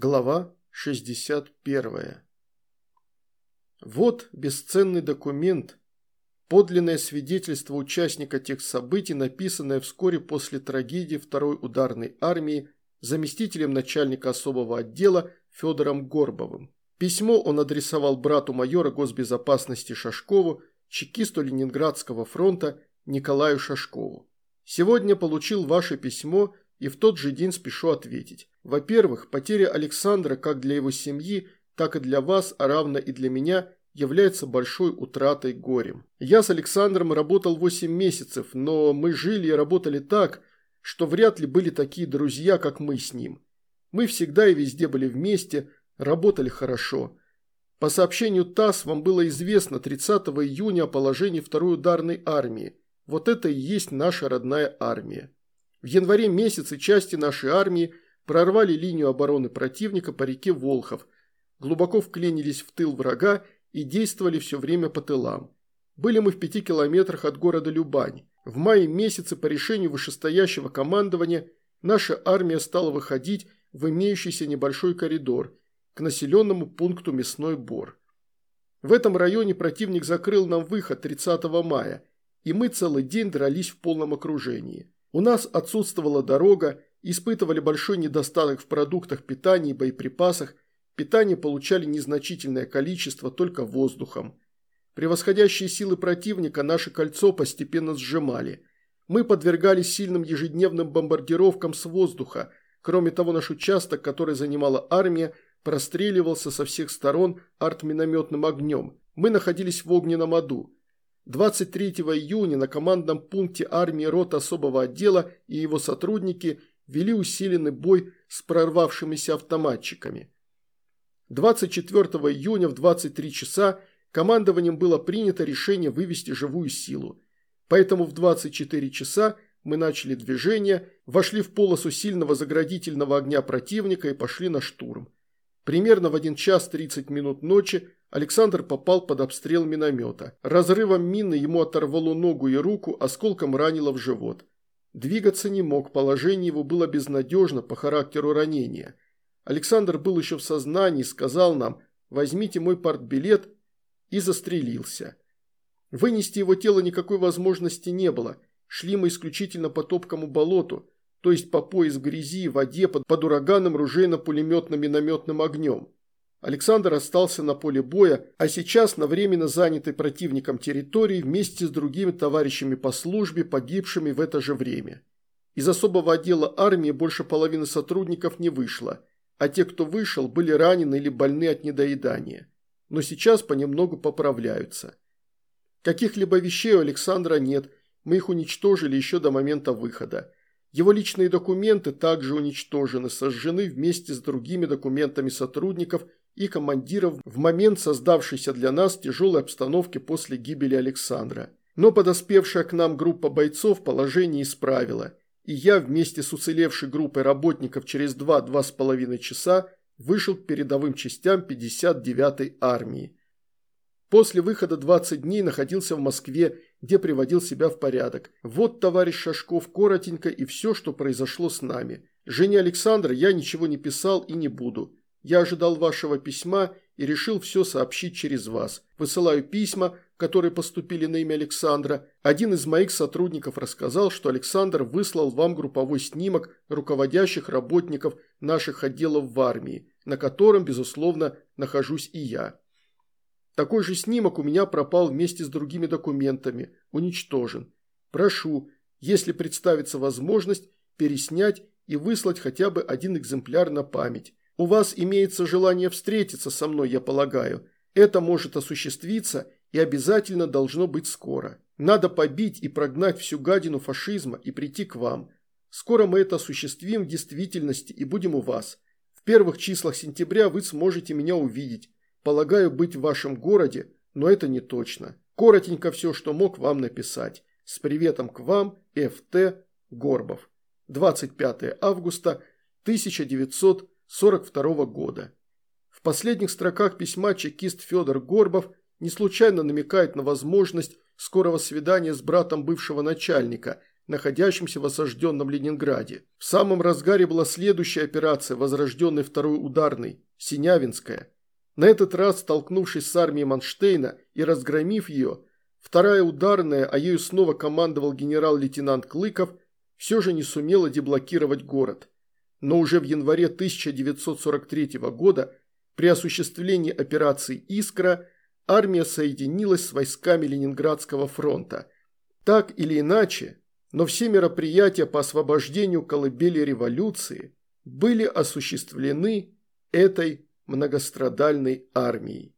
Глава 61. Вот бесценный документ, подлинное свидетельство участника тех событий, написанное вскоре после трагедии второй ударной армии заместителем начальника особого отдела Федором Горбовым. Письмо он адресовал брату майора госбезопасности Шашкову, чекисту Ленинградского фронта Николаю Шашкову. Сегодня получил ваше письмо и в тот же день спешу ответить. Во-первых, потеря Александра как для его семьи, так и для вас, а равно и для меня, является большой утратой горем. Я с Александром работал 8 месяцев, но мы жили и работали так, что вряд ли были такие друзья, как мы с ним. Мы всегда и везде были вместе, работали хорошо. По сообщению ТАСС вам было известно 30 июня о положении второй ударной армии. Вот это и есть наша родная армия. В январе месяце части нашей армии – прорвали линию обороны противника по реке Волхов, глубоко вклинились в тыл врага и действовали все время по тылам. Были мы в пяти километрах от города Любань. В мае месяце по решению вышестоящего командования наша армия стала выходить в имеющийся небольшой коридор к населенному пункту Мясной Бор. В этом районе противник закрыл нам выход 30 мая, и мы целый день дрались в полном окружении. У нас отсутствовала дорога, испытывали большой недостаток в продуктах питания и боеприпасах, питание получали незначительное количество только воздухом. Превосходящие силы противника наше кольцо постепенно сжимали. Мы подвергались сильным ежедневным бомбардировкам с воздуха. Кроме того, наш участок, который занимала армия, простреливался со всех сторон артминометным огнем. Мы находились в огненном аду. 23 июня на командном пункте армии рот особого отдела и его сотрудники вели усиленный бой с прорвавшимися автоматчиками. 24 июня в 23 часа командованием было принято решение вывести живую силу. Поэтому в 24 часа мы начали движение, вошли в полосу сильного заградительного огня противника и пошли на штурм. Примерно в 1 час 30 минут ночи Александр попал под обстрел миномета. Разрывом мины ему оторвало ногу и руку, осколком ранило в живот. Двигаться не мог, положение его было безнадежно по характеру ранения. Александр был еще в сознании, сказал нам «возьмите мой партбилет» и застрелился. Вынести его тело никакой возможности не было, шли мы исключительно по топкому болоту, то есть по пояс грязи воде под, под ураганом ружейно-пулеметно-минометным огнем. Александр остался на поле боя, а сейчас на временно занятой противником территории вместе с другими товарищами по службе, погибшими в это же время. Из особого отдела армии больше половины сотрудников не вышло, а те, кто вышел, были ранены или больны от недоедания. Но сейчас понемногу поправляются. Каких-либо вещей у Александра нет, мы их уничтожили еще до момента выхода. Его личные документы также уничтожены, сожжены вместе с другими документами сотрудников – и командиров в момент создавшейся для нас тяжелой обстановки после гибели Александра. Но подоспевшая к нам группа бойцов положение исправила, и я вместе с уцелевшей группой работников через 2-2,5 часа вышел к передовым частям 59-й армии. После выхода 20 дней находился в Москве, где приводил себя в порядок. Вот, товарищ Шашков, коротенько и все, что произошло с нами. Жене Александра я ничего не писал и не буду. Я ожидал вашего письма и решил все сообщить через вас. Высылаю письма, которые поступили на имя Александра. Один из моих сотрудников рассказал, что Александр выслал вам групповой снимок руководящих работников наших отделов в армии, на котором, безусловно, нахожусь и я. Такой же снимок у меня пропал вместе с другими документами, уничтожен. Прошу, если представится возможность, переснять и выслать хотя бы один экземпляр на память. У вас имеется желание встретиться со мной, я полагаю. Это может осуществиться и обязательно должно быть скоро. Надо побить и прогнать всю гадину фашизма и прийти к вам. Скоро мы это осуществим в действительности и будем у вас. В первых числах сентября вы сможете меня увидеть. Полагаю быть в вашем городе, но это не точно. Коротенько все, что мог вам написать. С приветом к вам, Ф.Т. Горбов. 25 августа 1900 42 года. В последних строках письма чекист Федор Горбов не случайно намекает на возможность скорого свидания с братом бывшего начальника, находящимся в осажденном Ленинграде. В самом разгаре была следующая операция, возрожденной второй ударной, Синявинская. На этот раз, столкнувшись с армией Манштейна и разгромив ее, вторая ударная, а ею снова командовал генерал-лейтенант Клыков, все же не сумела деблокировать город. Но уже в январе 1943 года при осуществлении операции «Искра» армия соединилась с войсками Ленинградского фронта. Так или иначе, но все мероприятия по освобождению колыбели революции были осуществлены этой многострадальной армией.